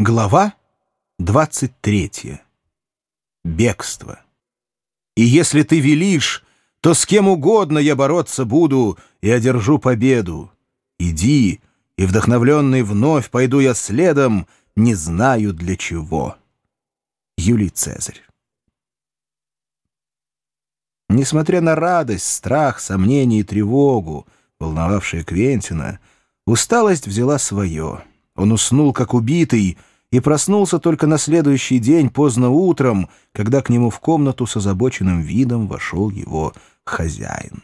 Глава 23. Бегство. И если ты велишь, то с кем угодно я бороться буду и одержу победу. Иди, и вдохновленный вновь пойду я следом, не знаю для чего. Юлий Цезарь. Несмотря на радость, страх, сомнения и тревогу, волновавшие Квентина, усталость взяла свое. Он уснул, как убитый, и проснулся только на следующий день поздно утром, когда к нему в комнату с озабоченным видом вошел его хозяин.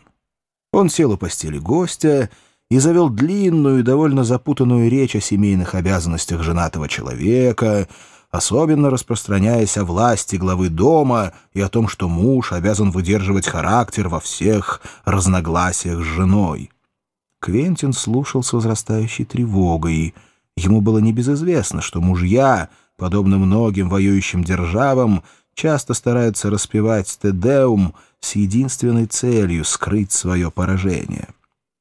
Он сел у постели гостя и завел длинную и довольно запутанную речь о семейных обязанностях женатого человека, особенно распространяясь о власти главы дома и о том, что муж обязан выдерживать характер во всех разногласиях с женой. Квентин слушал с возрастающей тревогой — Ему было небезызвестно, что мужья, подобно многим воюющим державам, часто стараются распевать «Тедеум» с единственной целью — скрыть свое поражение.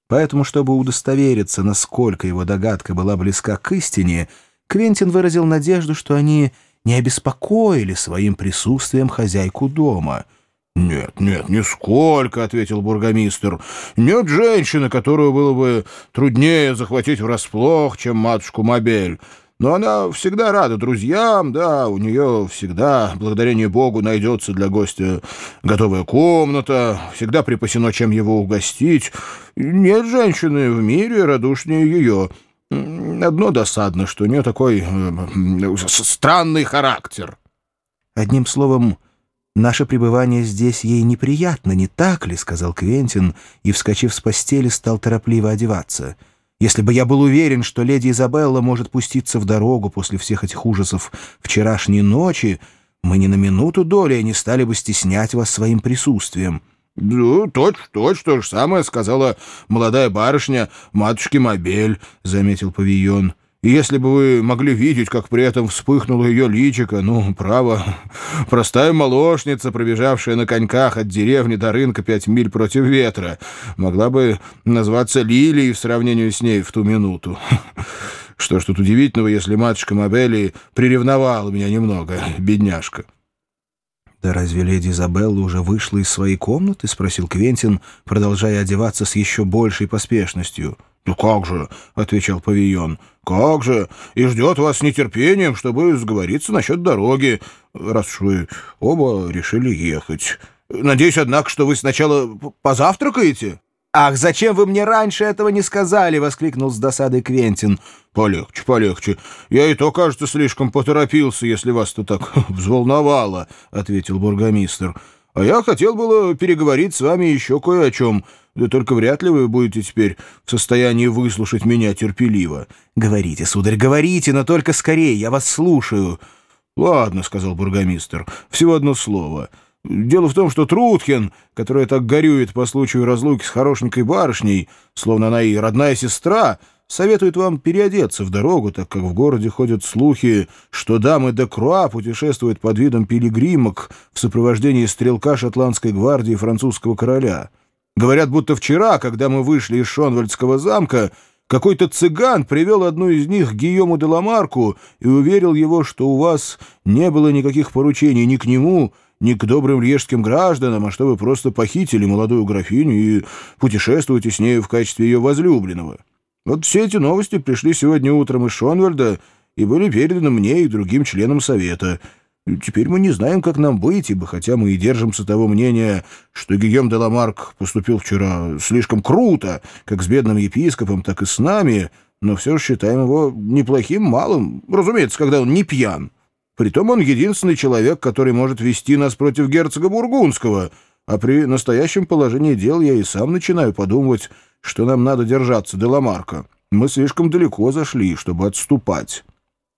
Поэтому, чтобы удостовериться, насколько его догадка была близка к истине, Квентин выразил надежду, что они не обеспокоили своим присутствием хозяйку дома — «Нет, нет, нисколько», — ответил бургомистр. «Нет женщины, которую было бы труднее захватить врасплох, чем матушку Мобель. Но она всегда рада друзьям, да, у нее всегда, благодарение Богу, найдется для гостя готовая комната, всегда припасено, чем его угостить. Нет женщины в мире радушнее ее». Одно досадно, что у нее такой э, странный характер. Одним словом, «Наше пребывание здесь ей неприятно, не так ли?» — сказал Квентин и, вскочив с постели, стал торопливо одеваться. «Если бы я был уверен, что леди Изабелла может пуститься в дорогу после всех этих ужасов вчерашней ночи, мы ни на минуту доли не стали бы стеснять вас своим присутствием». «Да, точь-в-точь то же самое сказала молодая барышня матушке Мобель», — заметил павильон. И если бы вы могли видеть, как при этом вспыхнуло ее личико, ну, право, простая молочница, пробежавшая на коньках от деревни до рынка пять миль против ветра, могла бы назваться Лилией в сравнении с ней в ту минуту. Что ж тут удивительного, если матушка Мобели приревновала меня немного, бедняжка. «Да разве леди Изабелла уже вышла из своей комнаты?» — спросил Квентин, продолжая одеваться с еще большей поспешностью. «Ну как же», — отвечал павильон, — «как же, и ждет вас с нетерпением, чтобы сговориться насчет дороги, раз уж вы оба решили ехать. Надеюсь, однако, что вы сначала позавтракаете?» «Ах, зачем вы мне раньше этого не сказали?» — воскликнул с досадой Квентин. «Полегче, полегче. Я и то, кажется, слишком поторопился, если вас-то так взволновало», — ответил бургомистр. «А я хотел было переговорить с вами еще кое о чем». Да только вряд ли вы будете теперь в состоянии выслушать меня терпеливо. — Говорите, сударь, говорите, но только скорее, я вас слушаю. — Ладно, — сказал бургомистр, — всего одно слово. Дело в том, что Трутхен, которая так горюет по случаю разлуки с хорошенькой барышней, словно она и родная сестра, советует вам переодеться в дорогу, так как в городе ходят слухи, что дамы де Круа путешествуют под видом пилигримок в сопровождении стрелка шотландской гвардии французского короля. Говорят, будто вчера, когда мы вышли из Шонвальдского замка, какой-то цыган привел одну из них к Гийому де Ламарку и уверил его, что у вас не было никаких поручений ни к нему, ни к добрым льежским гражданам, а что вы просто похитили молодую графиню и путешествуете с нею в качестве ее возлюбленного. Вот все эти новости пришли сегодня утром из Шонвальда и были переданы мне и другим членам совета — Теперь мы не знаем, как нам быть, ибо хотя мы и держимся того мнения, что Гийом де Ламарк поступил вчера слишком круто, как с бедным епископом, так и с нами, но все же считаем его неплохим малым, разумеется, когда он не пьян. Притом он единственный человек, который может вести нас против герцога Бургундского, а при настоящем положении дел я и сам начинаю подумывать, что нам надо держаться де Ламарка. Мы слишком далеко зашли, чтобы отступать».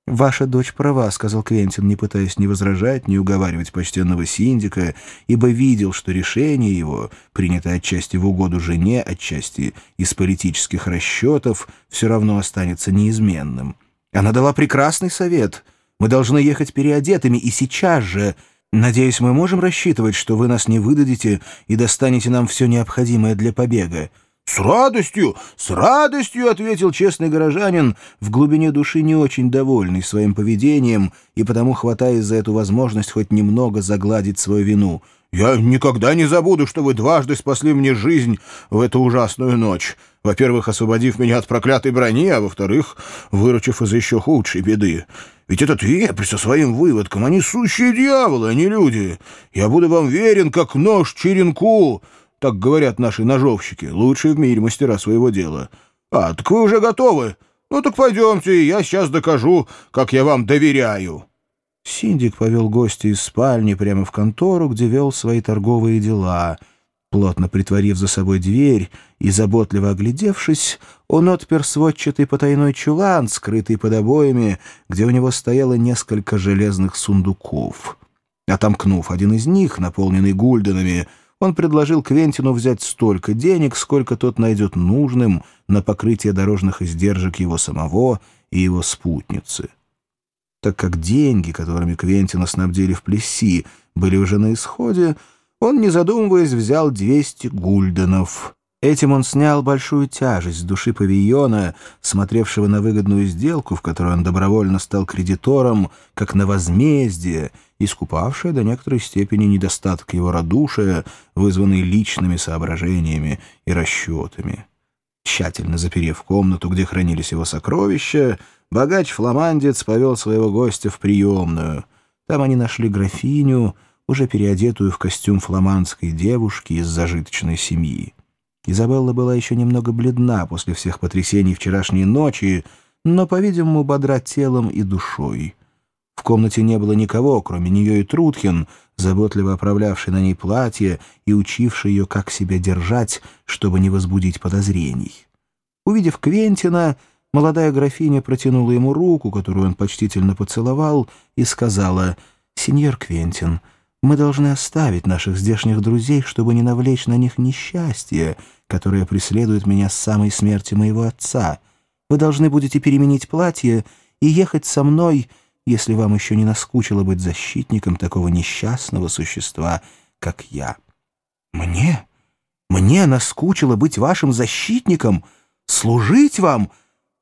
«Ваша дочь права», — сказал Квентин, не пытаясь ни возражать, ни уговаривать почтенного синдика, ибо видел, что решение его, принятое отчасти в угоду жене, отчасти из политических расчетов, все равно останется неизменным. Она дала прекрасный совет. Мы должны ехать переодетыми, и сейчас же... Надеюсь, мы можем рассчитывать, что вы нас не выдадите и достанете нам все необходимое для побега. «С радостью, с радостью!» — ответил честный горожанин, в глубине души не очень довольный своим поведением и потому хватаясь за эту возможность хоть немного загладить свою вину. «Я никогда не забуду, что вы дважды спасли мне жизнь в эту ужасную ночь. Во-первых, освободив меня от проклятой брони, а во-вторых, выручив из еще худшей беды. Ведь этот вепрь со своим выводком, они сущие дьяволы, а не люди. Я буду вам верен, как нож черенку». Так говорят наши ножовщики, лучшие в мире мастера своего дела. А, так вы уже готовы? Ну так пойдемте, я сейчас докажу, как я вам доверяю». Синдик повел гостя из спальни прямо в контору, где вел свои торговые дела. Плотно притворив за собой дверь и заботливо оглядевшись, он отпер сводчатый потайной чулан, скрытый под обоями, где у него стояло несколько железных сундуков. Отомкнув один из них, наполненный гульденами, он предложил Квентину взять столько денег, сколько тот найдет нужным на покрытие дорожных издержек его самого и его спутницы. Так как деньги, которыми Квентина снабдили в Плесси, были уже на исходе, он, не задумываясь, взял 200 гульденов. Этим он снял большую тяжесть с души павильона, смотревшего на выгодную сделку, в которой он добровольно стал кредитором, как на возмездие, искупавшее до некоторой степени недостаток его радушия, вызванный личными соображениями и расчетами. Тщательно заперев комнату, где хранились его сокровища, богач-фламандец повел своего гостя в приемную. Там они нашли графиню, уже переодетую в костюм фламандской девушки из зажиточной семьи. Изабелла была еще немного бледна после всех потрясений вчерашней ночи, но, по-видимому, бодра телом и душой. В комнате не было никого, кроме нее и Трутхин, заботливо оправлявший на ней платье и учивший ее, как себя держать, чтобы не возбудить подозрений. Увидев Квентина, молодая графиня протянула ему руку, которую он почтительно поцеловал, и сказала «Сеньор Квентин, мы должны оставить наших здешних друзей, чтобы не навлечь на них несчастье, которое преследует меня с самой смерти моего отца. Вы должны будете переменить платье и ехать со мной, если вам еще не наскучило быть защитником такого несчастного существа, как я. Мне? Мне наскучило быть вашим защитником? Служить вам?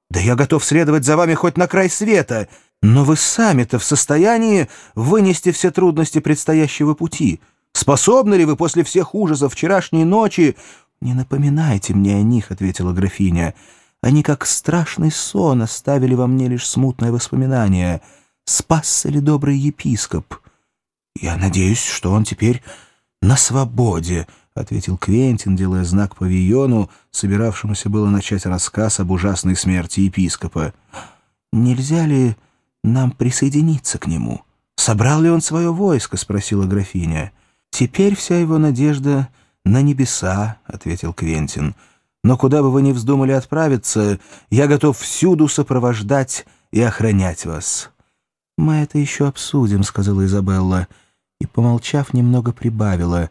Да я готов следовать за вами хоть на край света. Но вы сами-то в состоянии вынести все трудности предстоящего пути. Способны ли вы после всех ужасов вчерашней ночи «Не напоминайте мне о них», — ответила графиня. «Они, как страшный сон, оставили во мне лишь смутное воспоминание. Спасся ли добрый епископ?» «Я надеюсь, что он теперь на свободе», — ответил Квентин, делая знак павильону, собиравшемуся было начать рассказ об ужасной смерти епископа. «Нельзя ли нам присоединиться к нему? Собрал ли он свое войско?» — спросила графиня. «Теперь вся его надежда...» «На небеса», — ответил Квентин. «Но куда бы вы ни вздумали отправиться, я готов всюду сопровождать и охранять вас». «Мы это еще обсудим», — сказала Изабелла, и, помолчав, немного прибавила.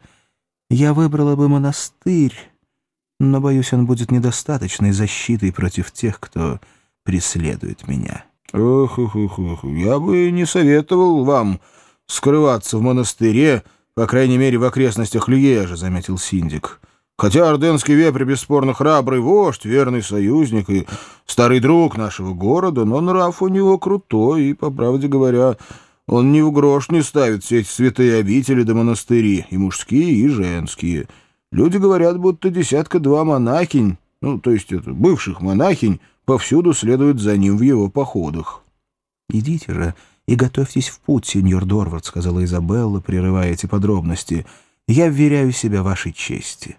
«Я выбрала бы монастырь, но, боюсь, он будет недостаточной защитой против тех, кто преследует меня». «Ох, ох, ох, ох, я бы не советовал вам скрываться в монастыре, по крайней мере, в окрестностях Льежа, — заметил Синдик. Хотя орденский вепрь бесспорно храбрый вождь, верный союзник и старый друг нашего города, но нрав у него крутой, и, по правде говоря, он ни в грош не ставит все эти святые обители да монастыри, и мужские, и женские. Люди говорят, будто десятка-два монахинь, ну, то есть это, бывших монахинь, повсюду следуют за ним в его походах. — Идите же, — и готовьтесь в путь, сеньор Дорвард», — сказала Изабелла, прерывая эти подробности. «Я вверяю себя вашей чести».